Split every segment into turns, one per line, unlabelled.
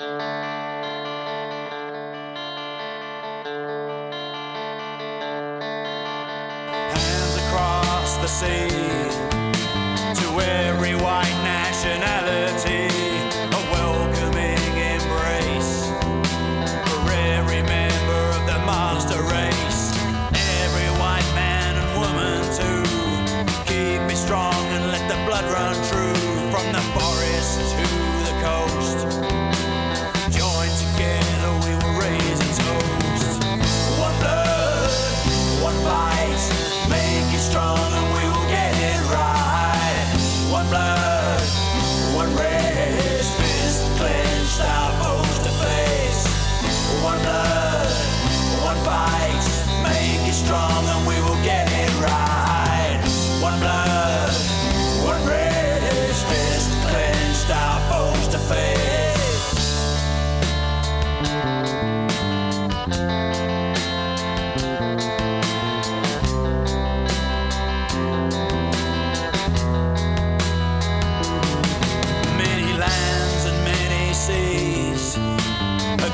Hands across the sea to every white nationality. A welcoming embrace for every member of the master race. Every white man and woman, too. Keep strong and let the blood run true from the forest to the coast.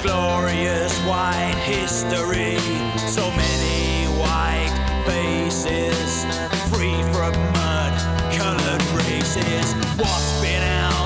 glorious white history. So many white faces, free from mud, colored races. What's been out?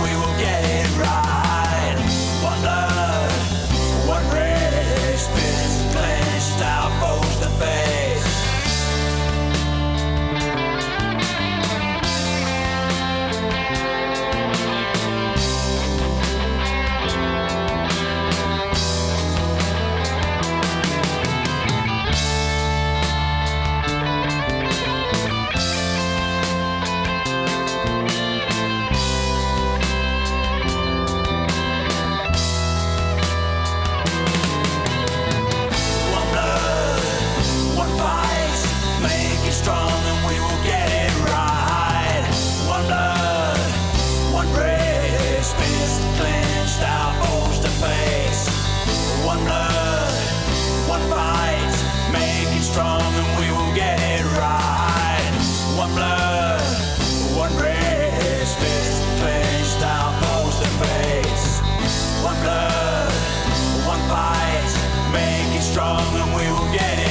strong and we will get it.